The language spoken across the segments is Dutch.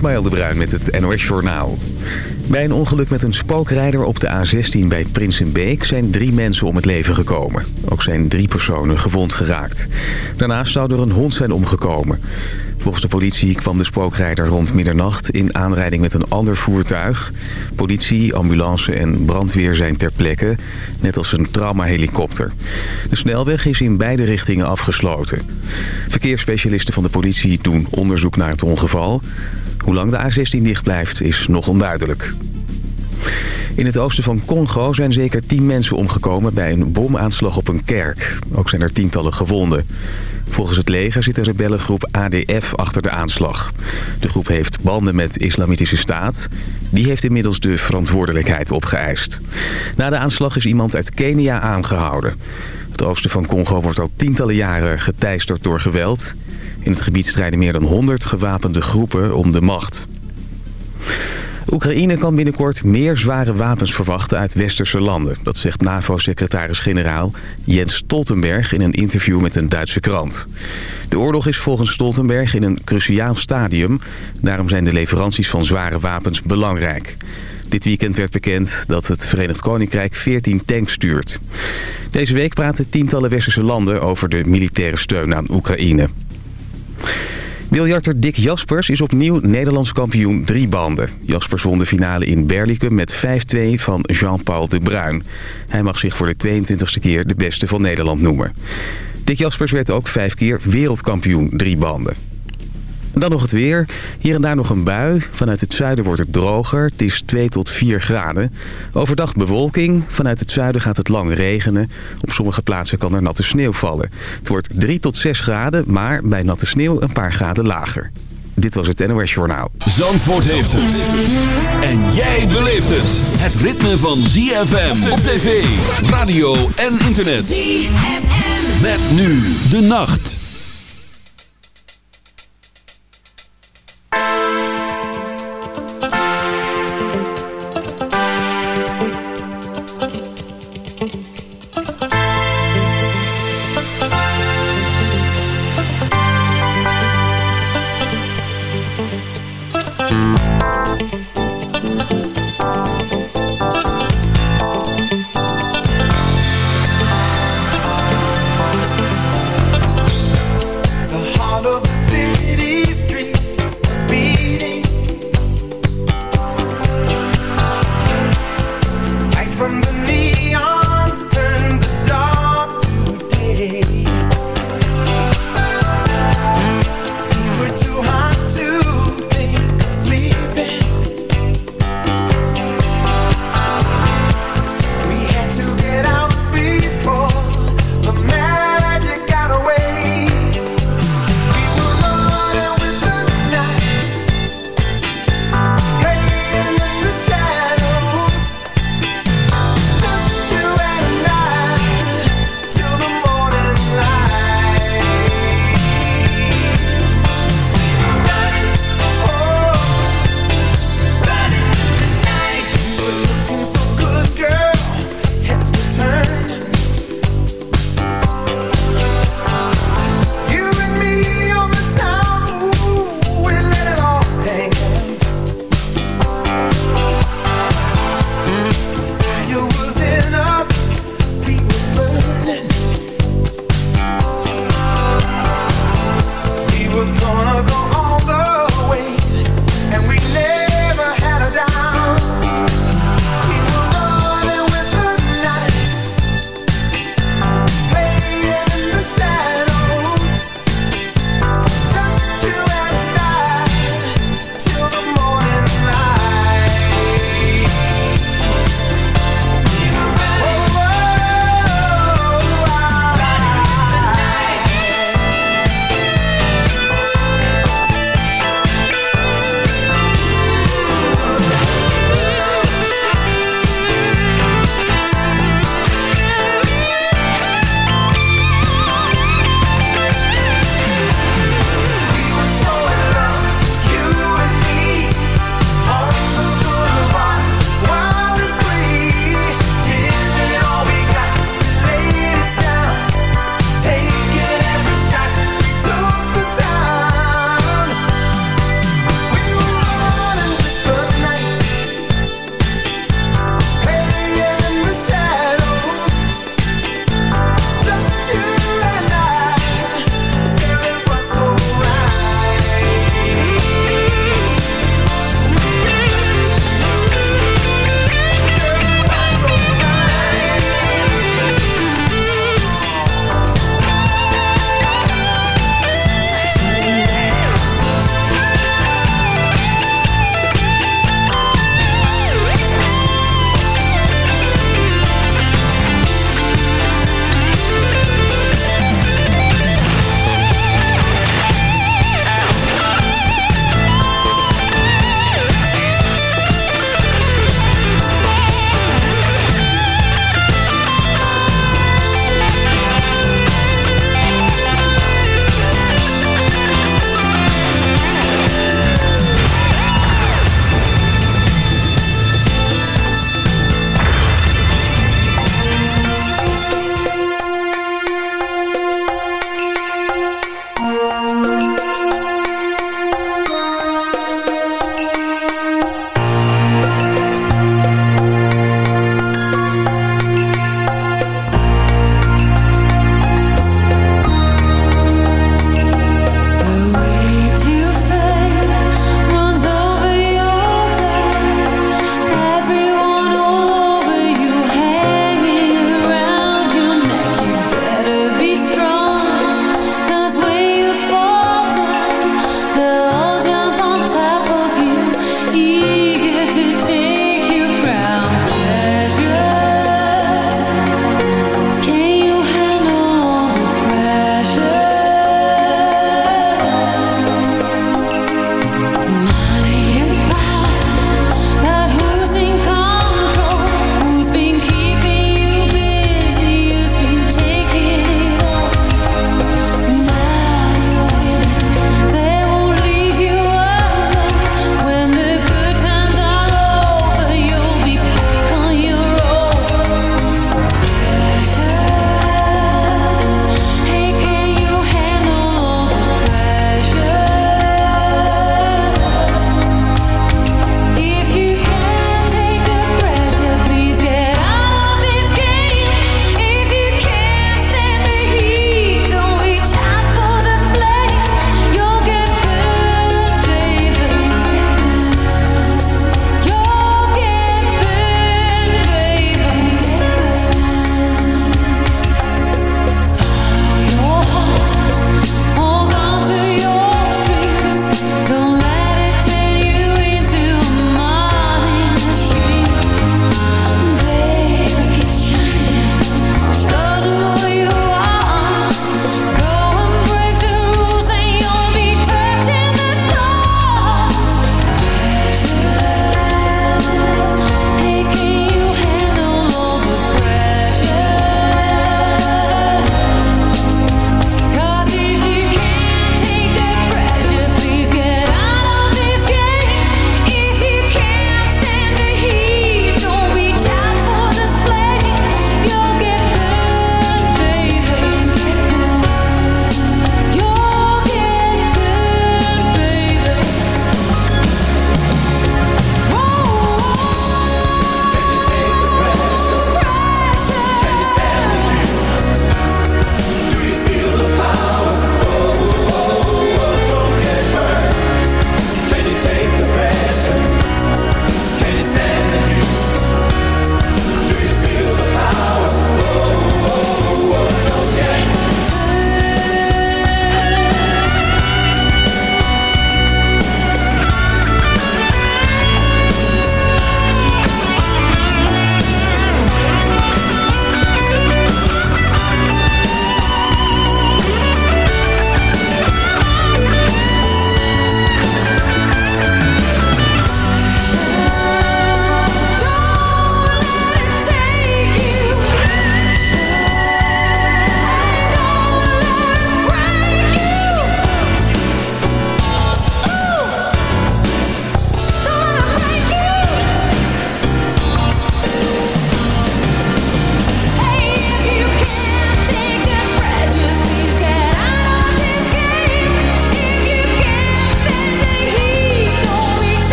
Ismaël de Bruin met het NOS Journaal. Bij een ongeluk met een spookrijder op de A16 bij Prinsenbeek zijn drie mensen om het leven gekomen. Ook zijn drie personen gewond geraakt. Daarnaast zou er een hond zijn omgekomen. Volgens de politie kwam de spookrijder rond middernacht in aanrijding met een ander voertuig. Politie, ambulance en brandweer zijn ter plekke, net als een traumahelikopter. De snelweg is in beide richtingen afgesloten. Verkeersspecialisten van de politie doen onderzoek naar het ongeval. Hoe lang de A16 dicht blijft is nog onduidelijk. In het oosten van Congo zijn zeker tien mensen omgekomen bij een bomaanslag op een kerk. Ook zijn er tientallen gewonden. Volgens het leger zit de rebellengroep ADF achter de aanslag. De groep heeft banden met de Islamitische Staat. Die heeft inmiddels de verantwoordelijkheid opgeëist. Na de aanslag is iemand uit Kenia aangehouden. Het oosten van Congo wordt al tientallen jaren geteisterd door geweld. In het gebied strijden meer dan 100 gewapende groepen om de macht. Oekraïne kan binnenkort meer zware wapens verwachten uit westerse landen. Dat zegt NAVO-secretaris-generaal Jens Stoltenberg in een interview met een Duitse krant. De oorlog is volgens Stoltenberg in een cruciaal stadium. Daarom zijn de leveranties van zware wapens belangrijk. Dit weekend werd bekend dat het Verenigd Koninkrijk 14 tanks stuurt. Deze week praten tientallen westerse landen over de militaire steun aan Oekraïne. Biljarter Dick Jaspers is opnieuw Nederlands kampioen drie banden. Jaspers won de finale in Berlicum met 5-2 van Jean-Paul de Bruin. Hij mag zich voor de 22e keer de beste van Nederland noemen. Dick Jaspers werd ook vijf keer wereldkampioen drie banden. Dan nog het weer. Hier en daar nog een bui. Vanuit het zuiden wordt het droger. Het is 2 tot 4 graden. Overdag bewolking. Vanuit het zuiden gaat het lang regenen. Op sommige plaatsen kan er natte sneeuw vallen. Het wordt 3 tot 6 graden, maar bij natte sneeuw een paar graden lager. Dit was het NOS Journaal. Zandvoort heeft het. En jij beleeft het. Het ritme van ZFM op tv, radio en internet. ZFM. Met nu de nacht.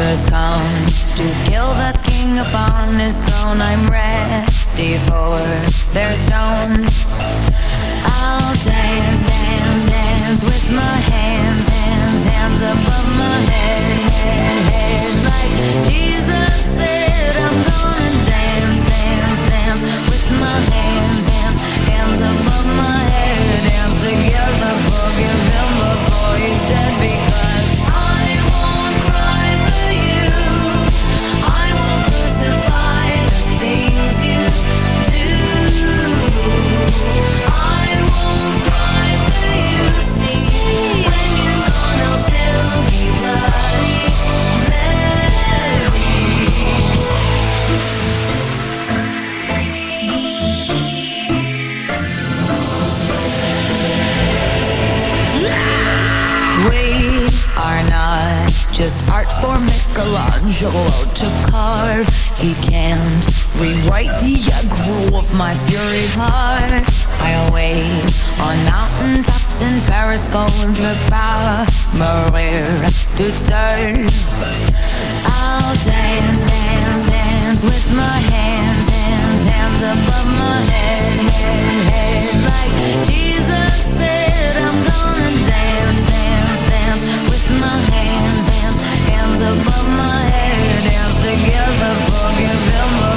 punctures come to kill the king upon his throne I'm ready for their stones. I'll dance, dance, dance with my hands, hands, hands above my head, head, head. Like Jesus said I'm gonna dance, dance, dance with my hands, hands, hands above my head Dance together, Michelangelo to carve. He can't rewrite the aggro of my fury heart. I await on mountain tops in Paris, contre pas mourir toute seule. I'll dance, dance, dance with my hands, hands, hands above my head, head, head. Like Jesus said, I'm gonna dance, dance, dance with my hands above my head. Dance together, forgive him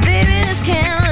Baby, this can't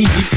easy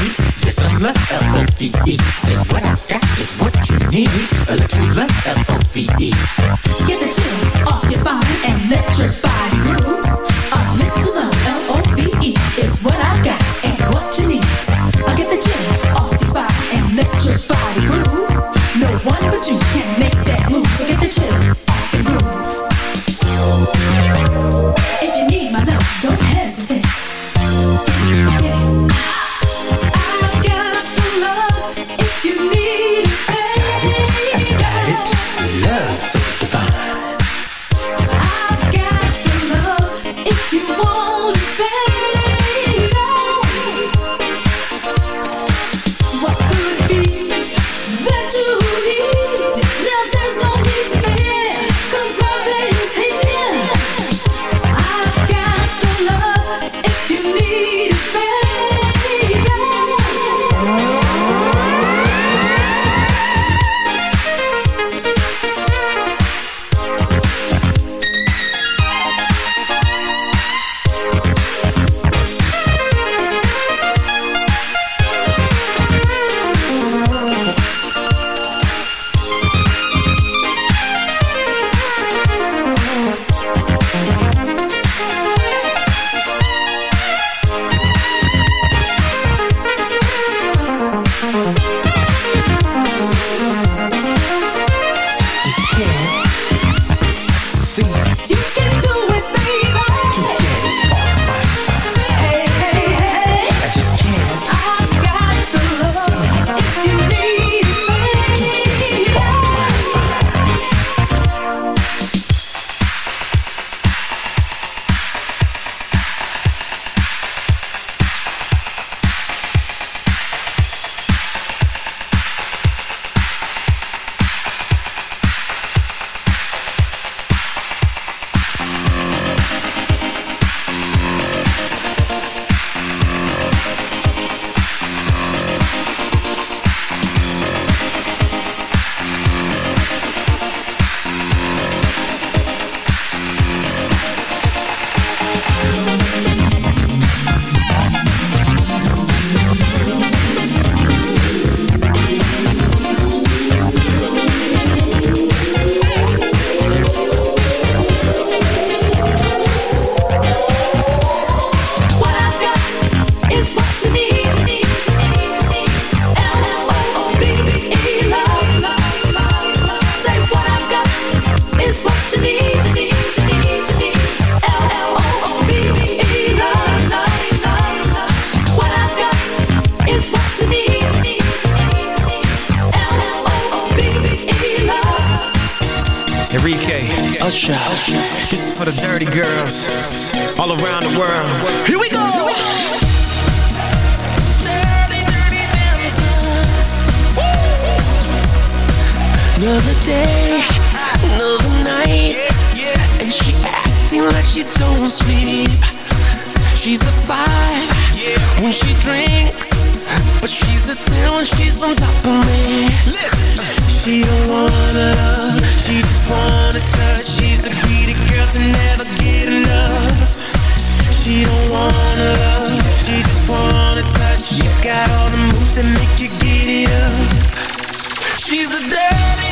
need. Yes, I'm L-O-V-E. Say what I've got is what you need. A little L-O-V-E. Get the chill off your spine and let your body groove. A little love, L-O-V-E, is what I've got. all the moves that make you giddy up. She's a daddy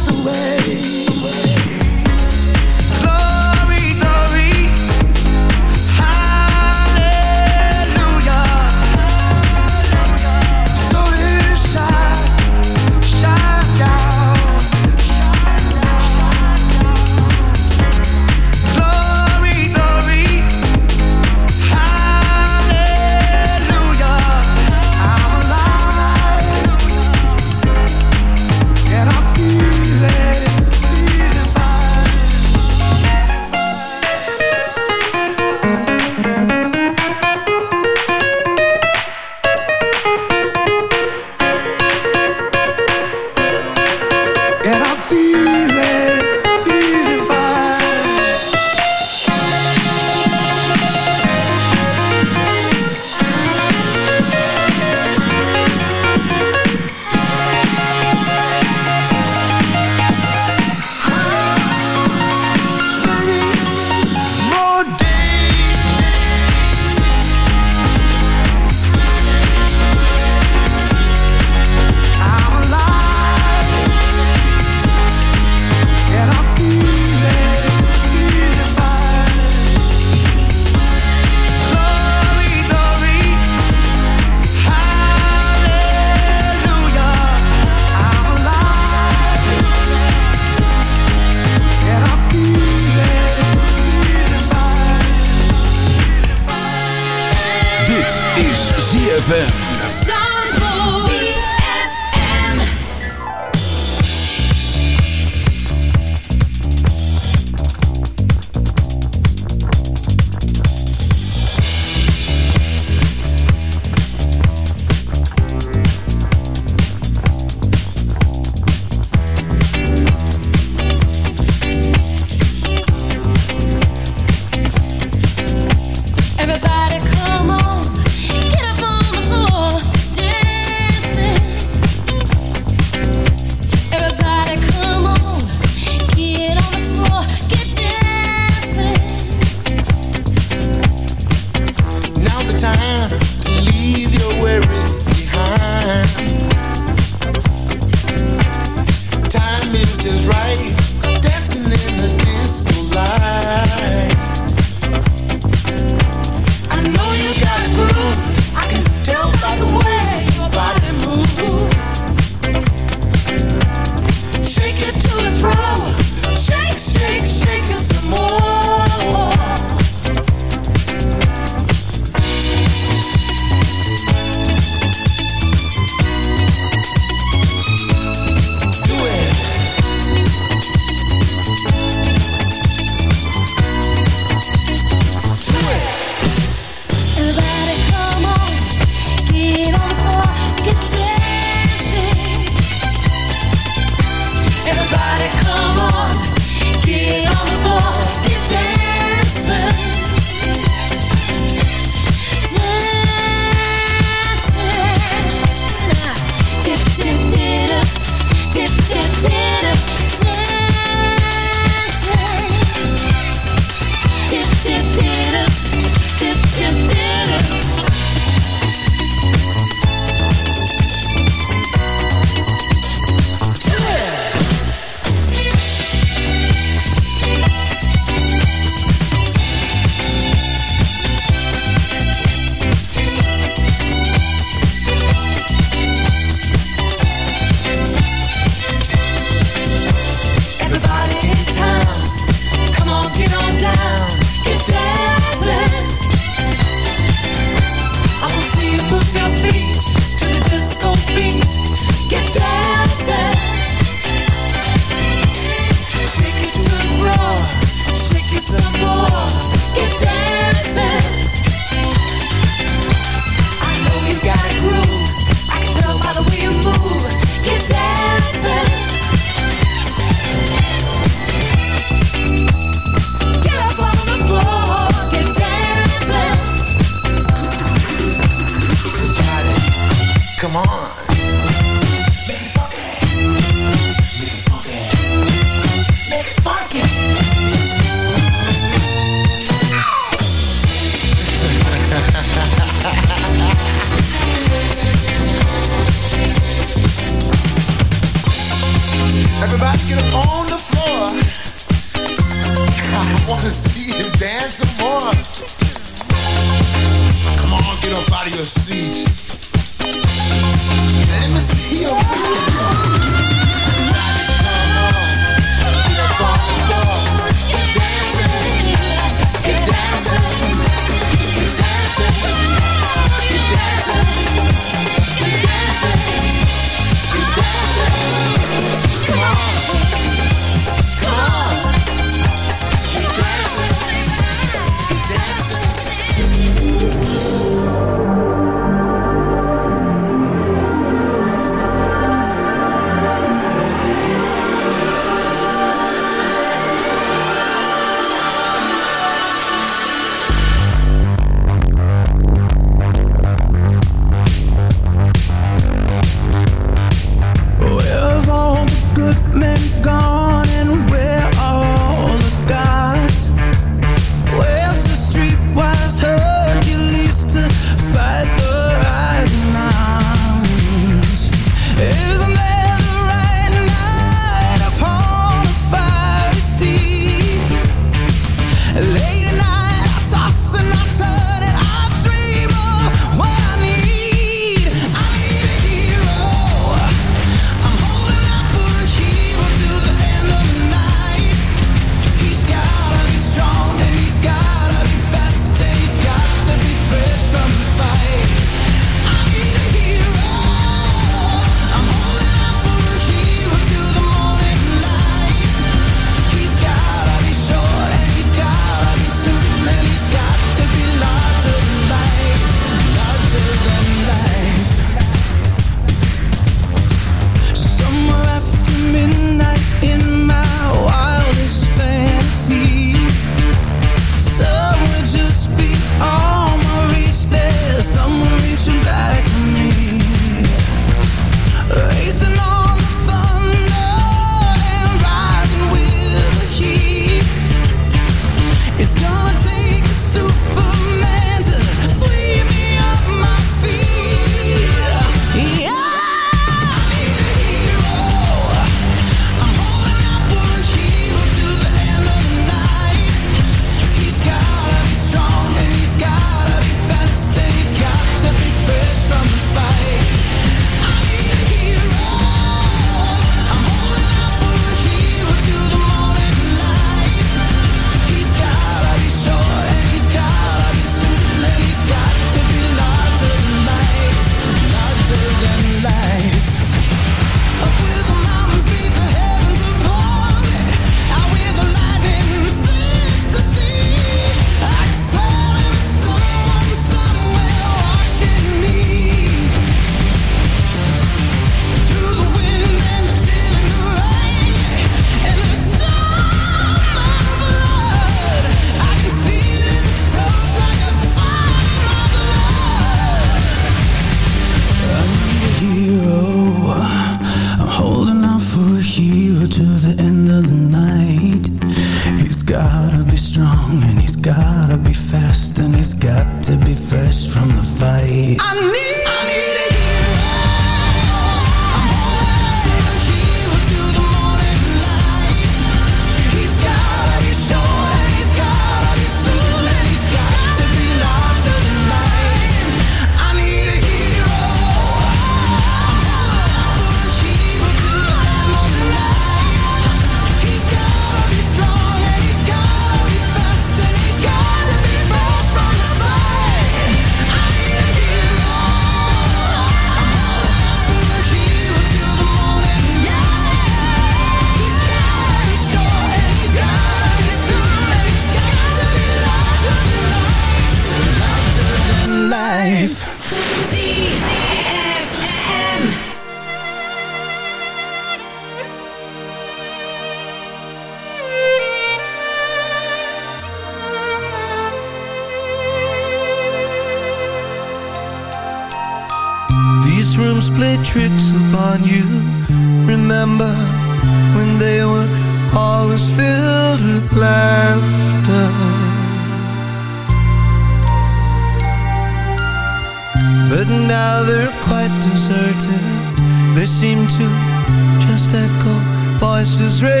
was ready.